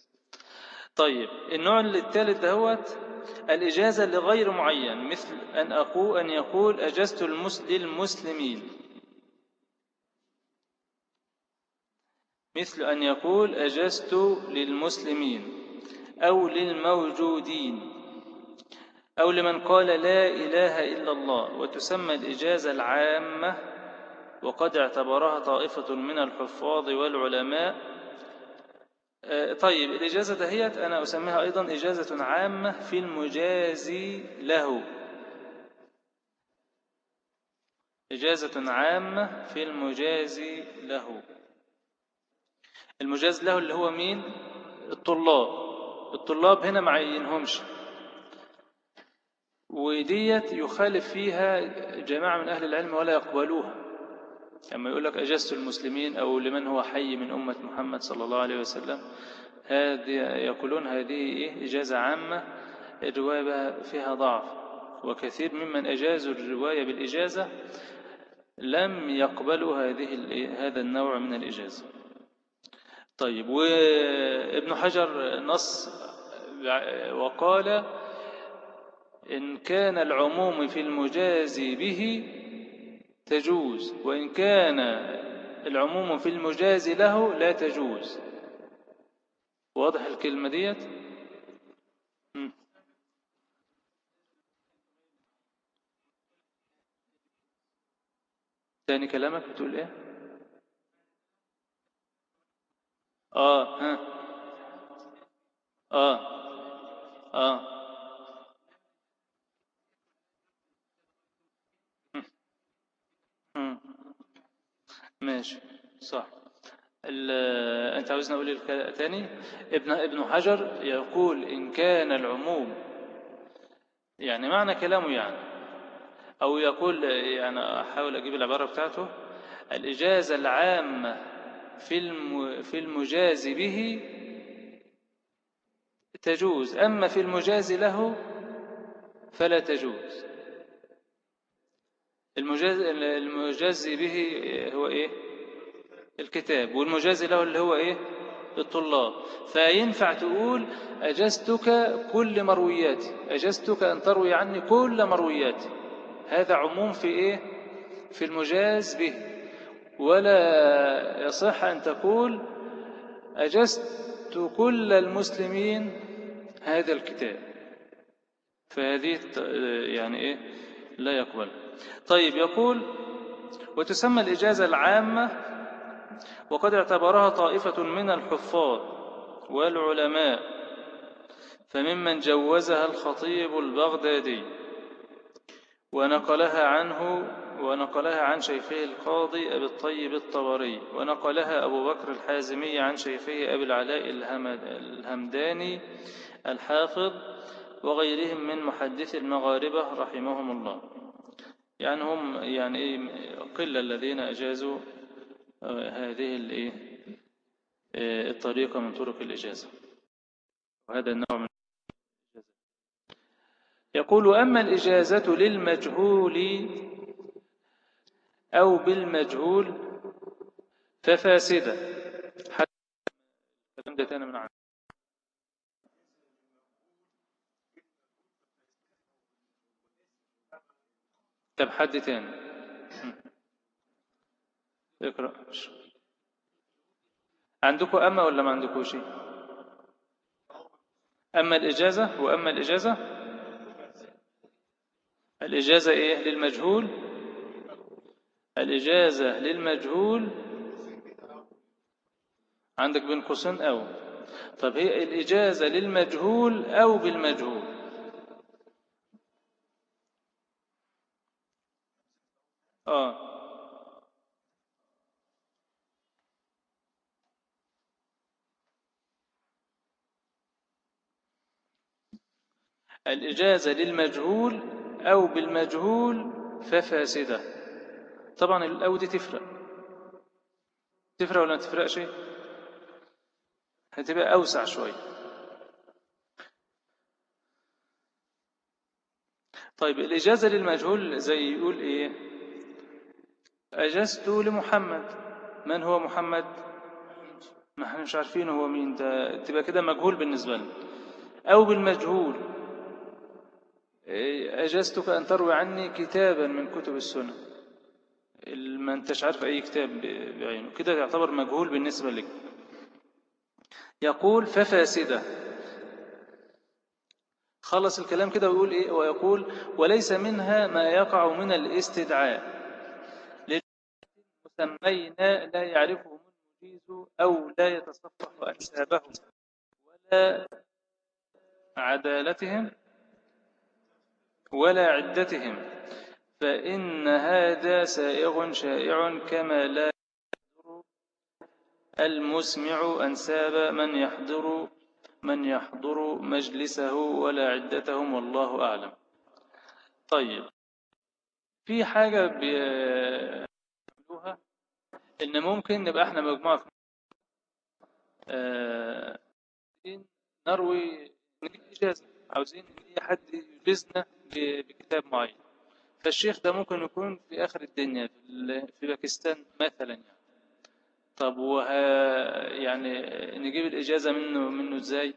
طيب. النوع الثالث دهوت الإجازة لغير معين مثل أن أقول أن يقول أجزت للمسلمين. مثل أن يقول أجزت للمسلمين أو للموجودين أو لمن قال لا إله إلا الله وتسمى الإجازة العامة وقد اعتبرها طائفة من الحفاظ والعلماء طيب الإجازة دهيت أنا أسميها أيضا إجازة عامة في المجازي له. إجازة عامة في المجازي له. المجاز له اللي هو مين؟ الطلاب. الطلاب هنا معينهمش وديت يخالف فيها جماعة من أهل العلم ولا يقبلوها. لما يقول لك أجزت المسلمين أو لمن هو حي من أمة محمد صلى الله عليه وسلم هذه يقولون هذه إيه؟ إجازة عامة الرواية فيها ضعف. وكثير ممن أجازوا الرواية بالإجازة لم يقبلوا هذه هذا النوع من الإجازة. طيب وابن حجر نص وقال إن كان العموم في المجاز به تجوز وإن كان العموم في المجاز له لا تجوز. واضح الكلمة ديت؟ تاني كلامك بتقول إيه؟ آه ها. آه آه. ماشي صح. أنت عاوزني أقول تاني؟ ابن ابن حجر يقول إن كان العموم يعني معنى كلامه يعني أو يقول يعني أحاول أجيب العبارة بتاعته الإجازة العامة في في المجاز به تجوز أما في المجاز له فلا تجوز. المجاز المجاز به هو إيه؟ الكتاب. والمجاز له اللي هو إيه؟ الطلاب فينفع تقول أجزتك كل مروياتي. أجزتك أن تروي عني كل مروياتي. هذا عموم في إيه؟ في المجاز به. ولا يصح أن تقول أجزت كل المسلمين هذا الكتاب. فهذه يعني إيه؟ لا يقبل. طيب يقول وتسمى الإجازة العامة وقد اعتبرها طائفة من الحفاظ والعلماء فممن جوزها الخطيب البغدادي ونقلها عنه ونقلها عن شيخه القاضي أبي الطيب الطبري ونقلها أبو بكر الحازمي عن شيخه أبي العلاء الهمداني الحافظ وغيرهم من محدث المغاربة رحمهم الله. يعني هم يعني إيه قلة الذين أجازوا آه، هذه الإيه آه، الطريقة من طرق الإجازة. وهذا النوع من يقول أما الإجازة للمجهول أو بالمجهول ففاسدة. حتى من عنه طب حد تاني؟ اقرأ. عندكم أما ولا ما عندكم شيء؟ أما الإجازة وأما الإجازة؟ الإجازة إيه؟ للمجهول. الإجازة للمجهول. عندك بين قوسين أو. طب هي الإجازة للمجهول أو بالمجهول؟ آه. الإجازة للمجهول أو بالمجهول ففاسدة. طبعا الأو دي تفرق. تفرق ولا ما تفرقش؟ هتبقى أوسع شوية طيب الإجازة للمجهول زي يقول إيه؟ أجزت لمحمد. من هو محمد؟ ما إحنا مش عارفين هو مين. ده تبقى كده مجهول بالنسبة لنا. أو بالمجهول. أجزتك أن تروي عني كتابا من كتب السنة. ما أنتش عارف أي كتاب بعينه. كده يعتبر مجهول بالنسبة لك. يقول ففاسدة. خلص الكلام كده ويقول إيه؟ ويقول وليس منها ما يقع من الاستدعاء. سمينا لا يعرفهم المجيز أو لا يتصفح أنسابهم ولا عدالتهم ولا عدتهم فإن هذا سائغ شائع كما لا يحضر المسمع أنساب من يحضر من يحضر مجلسه ولا عدتهم والله أعلم. طيب في حاجة إن ممكن نبقى إحنا مجموعة آه نروي إجازة. عاوزين إن أي حد يجيزنا بكتاب معين. فالشيخ ده ممكن يكون في آخر الدنيا في باكستان مثلا يعني. طب وه يعني نجيب الإجازة منه منه إزاي؟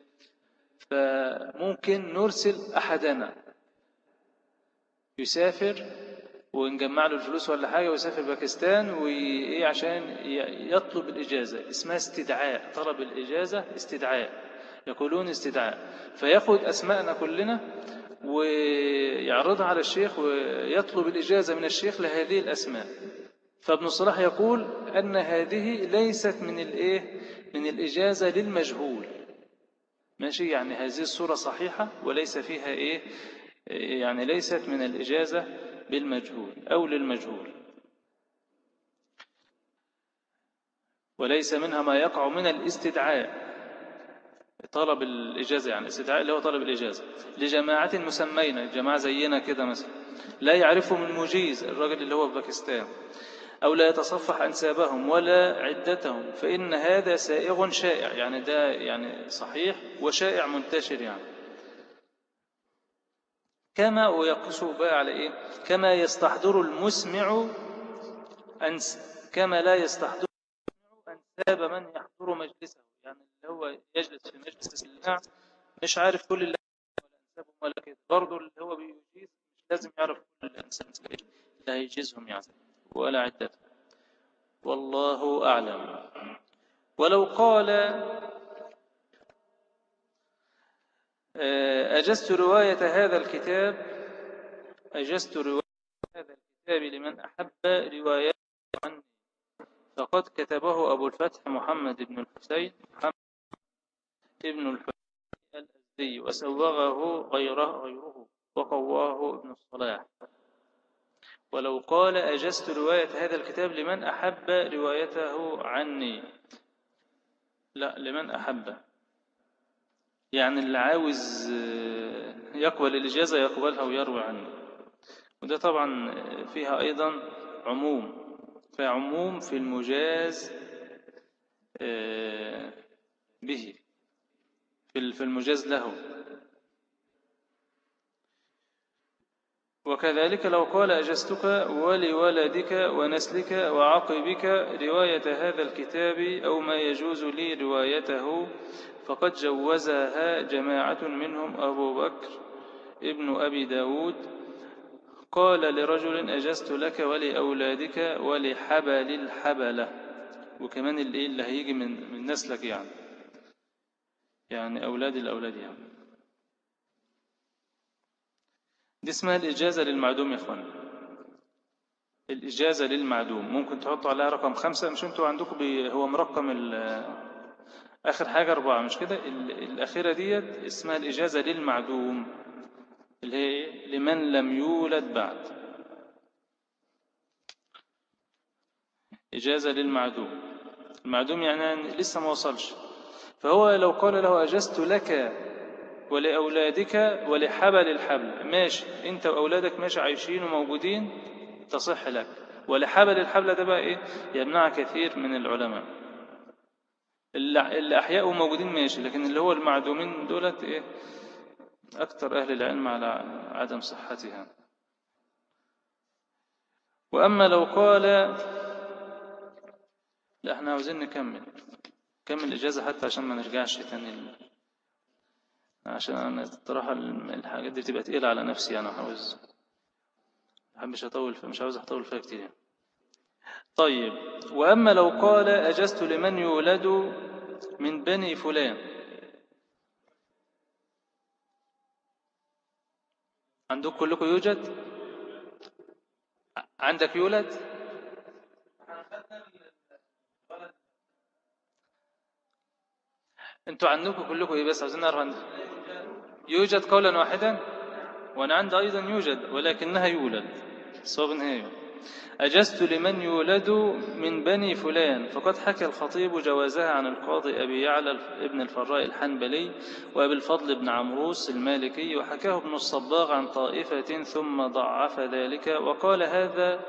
فممكن نرسل أحدنا يسافر ونجمع له الفلوس ولا حاجة ويسافر باكستان وإيه عشان يطلب الإجازة. اسمها استدعاء طلب الإجازة استدعاء. يقولون استدعاء. فيأخذ أسماءنا كلنا ويعرضها على الشيخ ويطلب الإجازة من الشيخ لهذه الأسماء. فابن الصلاح يقول أن هذه ليست من الإيه؟ من الإجازة للمجهول. ماشي؟ يعني هذه الصورة صحيحة وليس فيها إيه؟ يعني ليست من الإجازة بالمجهول أو للمجهول. وليس منها ما يقع من الاستدعاء طلب الإجازة يعني الاستدعاء اللي هو طلب الإجازة. لجماعة مسمينة جماعة زينا كده مثلا. لا يعرفهم المجيز الرجل اللي هو في باكستان أو لا يتصفح أنسابهم ولا عدتهم فإن هذا سائغ شائع. يعني ده يعني صحيح وشائع منتشر يعني. كما ويقصوا بقى على إيه؟ كما يستحضر المسمع أنس. كما لا يستحضر أنساب من يحضر مجلسه. يعني اللي هو يجلس في مجلس الاستماع مش عارف كل اللي ولا أنسابهم ولا كده. برضه اللي هو بيجيز مش لازم يعرف كل الأنساب اللي هيجيزهم يعني ولا عدة. والله أعلم. ولو قال أجزت رواية هذا الكتاب أجزت رواية هذا الكتاب لمن أحب روايات عني. فقد كتبه أبو الفتح محمد بن الحسين محمد بن الحسين الأزدي وسوغه غيره, غيره وقواه ابن الصلاح. ولو قال أجزت رواية هذا الكتاب لمن أحب روايته عني. لا لمن أحب. يعني اللي عاوز يقبل الإجازة يقبلها ويروي عنه. وده طبعا فيها أيضا عموم. فعموم في المجاز آه، به. في المجاز له. وكذلك لو قال أجزتك ولولدك ونسلك وعقبك رواية هذا الكتاب أو ما يجوز لي روايته فقد جوزها جماعة منهم أبو بكر ابن أبي داود. قال لرجل أجزت لك ولأولادك ولحبل الحبلة. وكمان اللي هيجي من, من نسلك يعني. يعني أولاد الأولاد يعني. دي اسمها الإجازة للمعدوم يا أخوان. الإجازة للمعدوم. ممكن تحطوا عليها رقم خمسة. مش أنتوا عندكم هو مرقم آخر حاجة أربعة مش كده؟ الأخيرة ديت اسمها الإجازة للمعدوم اللي هي لمن لم يولد بعد. إجازة للمعدوم. المعدوم يعني لسه ما وصلش. فهو لو قال له أجزت لك ولأولادك ولحبل الحبل ماشي أنت وأولادك ماشي عايشين وموجودين تصح لك. ولحبل الحبل ده بقى إيه؟ يمنع كثير من العلماء. اللي أحياء وموجودين ماشي لكن اللي هو المعدومين دولت إيه؟ أكثر أهل العلم على عدم صحتها. وأما لو قال لا إحنا عاوزين نكمل. كمل الإجازة حتى عشان ما نرجعش تاني عشان أنا الصراحة الحاجات دي بتبقى تقيلة على نفسي أنا عاوز. مش أطول مش عاوز أطول فيها كتير. طيب وأما لو قال أجزت لمن يولد من بني فلان. عندك كلكم يوجد؟ عندك يولد؟ أنتوا عنكم كلكم إيه بس عاوزين نعرف يوجد قولا واحدا؟ وأنا عندي أيضا يوجد ولكنها يولد. الصواب انها أجزت لمن يولد من بني فلان. فقد حكى الخطيب جوازها عن القاضي أبي يعلى ابن الفراء الحنبلي وأبي الفضل بن عمروس المالكي وحكاه ابن الصباغ عن طائفة ثم ضعف ذلك وقال هذا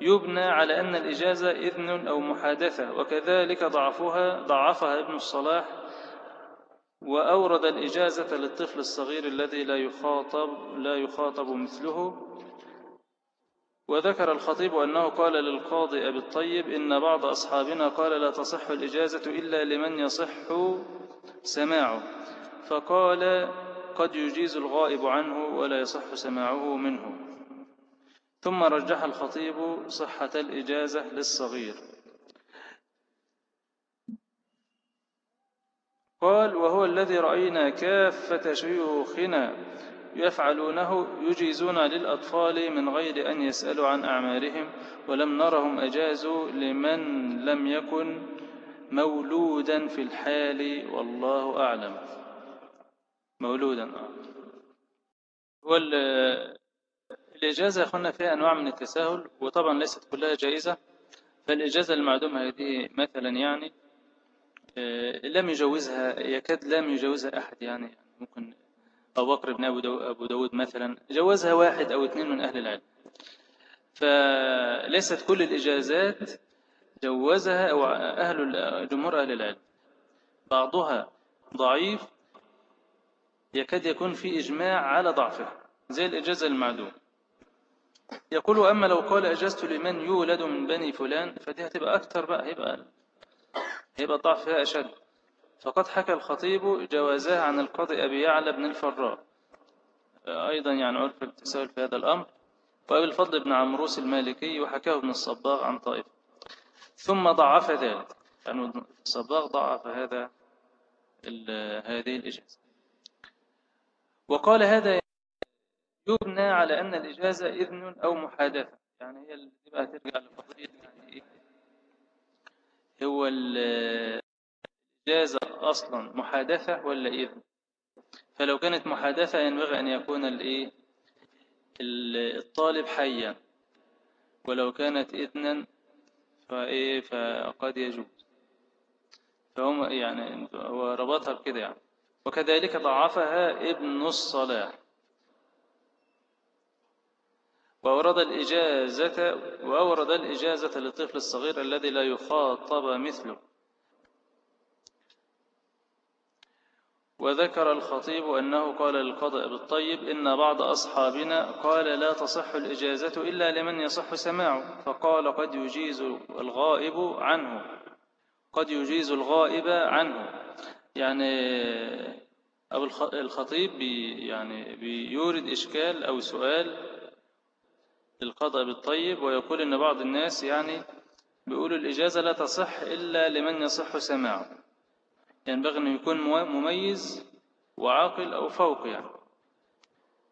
يبنى على أن الإجازة إذن أو محادثة وكذلك ضعفها ضعفها ابن الصلاح وأورد الإجازة للطفل الصغير الذي لا يخاطب لا يخاطب مثله. وذكر الخطيب أنه قال للقاضي أبي الطيب إن بعض أصحابنا قال لا تصح الإجازة إلا لمن يصح سماعه. فقال قد يجيز الغائب عنه ولا يصح سماعه منه. ثم رجح الخطيب صحة الإجازة للصغير. قال وهو الذي رأينا كافة شيوخنا يفعلونه يجيزون للأطفال من غير أن يسألوا عن أعمارهم ولم نرهم أجازوا لمن لم يكن مولودا في الحال والله أعلم. مولودا. هو الإجازة فيها أنواع من التساهل وطبعا ليست كلها جائزة فالإجازة المعدومة هذه مثلا يعني آه، لم يجوزها يكاد لم يجوزها أحد يعني ممكن بكر بن أبو داود مثلا جوزها واحد أو اثنين من أهل العلم. فليست كل الإجازات جوزها أو أهل جمهور أهل العلم. بعضها ضعيف يكاد يكون في إجماع على ضعفه زي الإجازة المعدوم يقول أما لو قال أجزت لمن يولد من بني فلان فدي هتبقى أكثر بقى هيبقى هيبقى ضعفها أشد. فقد حكى الخطيب جوازها عن القاضي أبي يعلى بن الفراء. أيضا يعني عرف التساؤل في هذا الأمر. وأبي الفضل بن عمروس المالكي وحكاه ابن الصباغ عن طائفة. ثم ضعف ذلك. يعني الصباغ ضعف هذا هذه الإجازة. وقال هذا يبنى على أن الإجازة إذن أو محادثة. يعني هي اللي تبقى ترجع لقضية يعني إيه هو الإجازة أصلا محادثة ولا إذن فلو كانت محادثة ينبغي أن يكون الإيه؟ الطالب حيا. ولو كانت إذنا فإيه؟ فقد يجوز. فهم يعني هو ربطها بكده يعني. وكذلك ضعفها ابن الصلاح. وأورد الإجازة وأورد الإجازة للطفل الصغير الذي لا يخاطب مثله. وذكر الخطيب أنه قال للقضاء بالطيب إن بعض أصحابنا قال لا تصح الإجازة إلا لمن يصح سماعه فقال قد يجيز الغائب عنه. قد يجيز الغائب عنه. يعني أبو الخطيب بي يعني بيورد إشكال أو سؤال للقضاء بالطيب ويقول إن بعض الناس يعني بيقولوا الإجازة لا تصح إلا لمن يصح سماعه. ينبغي أنه يكون مميز وعاقل أو فوق يعني.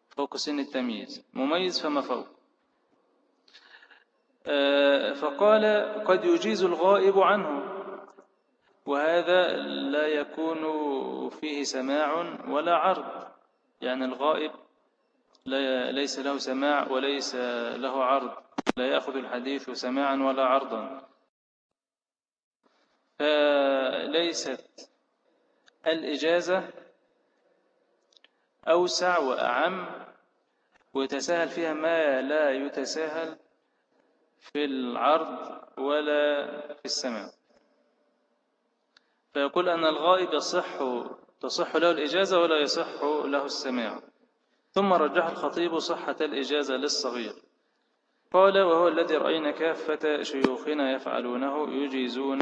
فوق سن التمييز. مميز فما فوق. آه، فقال قد يجيز الغائب عنه. وهذا لا يكون فيه سماع ولا عرض. يعني الغائب ليس له سماع وليس له عرض. لا يأخذ الحديث سماعا ولا عرضا. فليست الإجازة أوسع وأعم ويتساهل فيها ما لا يتساهل في العرض ولا في السماع. فيقول أن الغائب يصح تصح له الإجازة ولا يصح له السماع. ثم رجح الخطيب صحة الإجازة للصغير. قال وهو الذي رأينا كافة شيوخنا يفعلونه يجيزون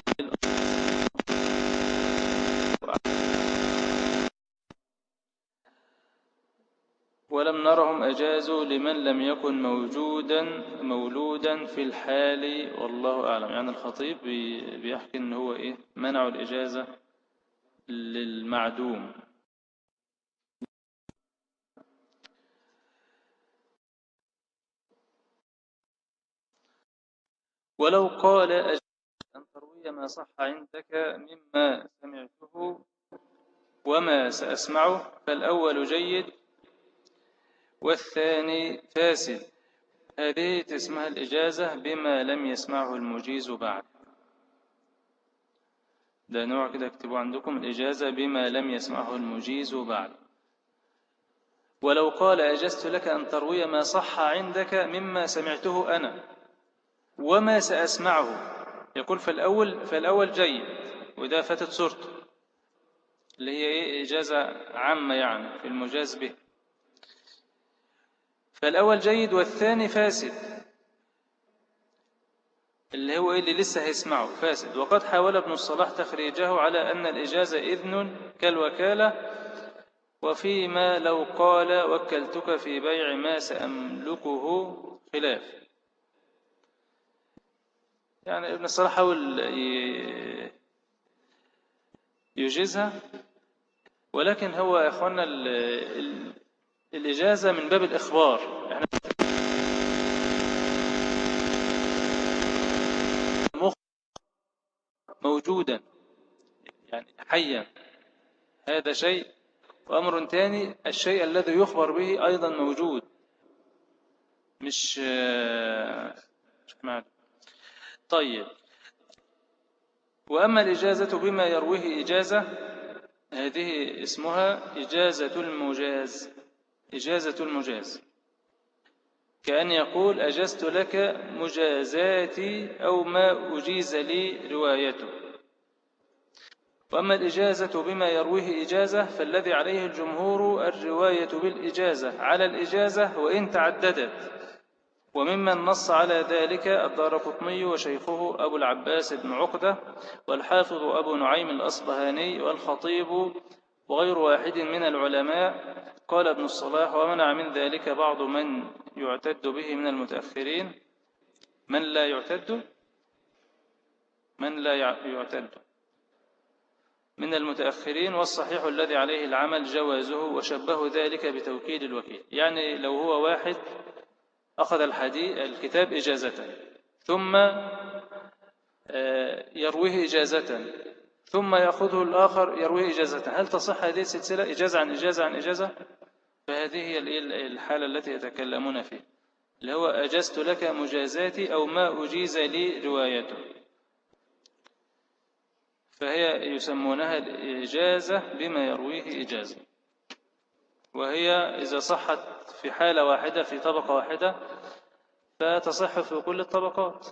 ولم نرهم أجازوا لمن لم يكن موجودا مولودا في الحال. والله أعلم. يعني الخطيب بيحكي أنه هو إيه؟ منع الإجازة للمعدوم. ولو قال أجل أن تروي ما صح عندك مما سمعته وما سأسمعه فالأول جيد والثاني فاسد. هذه تسمها الإجازة بما لم يسمعه المجيز بعد. ده نوع كده اكتبوا عندكم الإجازة بما لم يسمعه المجيز بعد. ولو قال أجزت لك أن تروي ما صح عندك مما سمعته أنا وما سأسمعه. يقول فالأول, فالأول جيد وده فاتت صورته. اللي هي إيه؟ إجازة عامة يعني في المجاز به. فالأول جيد والثاني فاسد. اللي هو اللي لسه هيسمعه فاسد. وقد حاول ابن الصلاح تخريجه على أن الإجازة إذن كالوكالة وفيما لو قال وكلتك في بيع ما سأملكه خلاف. يعني ابن الصلاح حاول يجيزها ولكن هو يا ال- الإجازة من باب الإخبار. إحنا موجودا. يعني حيا. هذا شيء. وأمر ثاني الشيء الذي يخبر به أيضا موجود. مش. طيب. وأما الإجازة بما يرويه إجازة هذه اسمها إجازة المجاز. إجازة المجاز. كأن يقول أجزت لك مجازاتي أو ما أجيز لي روايته. وأما الإجازة بما يرويه إجازة فالذي عليه الجمهور الرواية بالإجازة. على الإجازة وإن تعددت. وممن نص على ذلك الدار قطني وشيخه أبو العباس بن عقدة والحافظ أبو نعيم الأصبهاني والخطيب وغير واحد من العلماء قال ابن الصلاح ومنع من ذلك بعض من يعتد به من المتأخرين. من لا يعتد؟ من لا يع- يعتد. من المتأخرين والصحيح الذي عليه العمل جوازه وشبه ذلك بتوكيد الوكيل. يعني لو هو واحد أخذ الحديث الكتاب إجازة. ثم آه، يرويه إجازة. ثم يأخذه الآخر يرويه إجازة. هل تصح هذه السلسلة؟ إجازة عن إجازة عن إجازة؟ فهذه هي الحالة التي يتكلمون فيها. اللي هو أجزت لك مجازاتي أو ما أجيز لي روايته فهي يسمونها الإجازة بما يرويه إجازة. وهي إذا صحت في حالة واحدة في طبقة واحدة فتصح في كل الطبقات.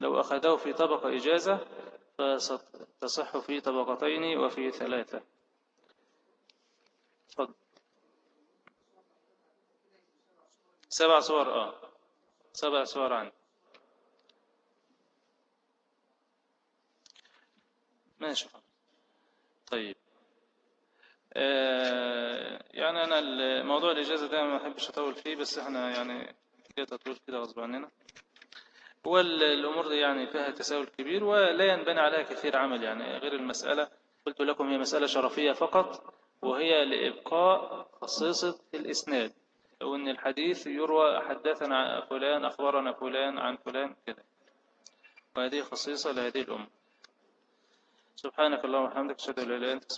لو أخذه في طبقة إجازة فتصح في طبقتين وفي ثلاثة. تفضل سبع صور آه. سبع صور عندي. ماشي. طيب. آه يعني أنا الموضوع الإجازة ده ما أحبش أطول فيه بس إحنا يعني كده تطويل كده غصب عننا. هو ال- الأمور دي يعني فيها تساؤل كبير ولا ينبني عليها كثير عمل يعني غير المسألة. قلت لكم هي مسألة شرفية فقط وهي لإبقاء خصيصة الإسناد. أو أن الحديث يروى حدثنا فلان أخبرنا فلان عن فلان كده وهذه خصيصة لهذه الأمة. سبحانك اللهم وبحمدك أشهد أن لا إله إلا أنت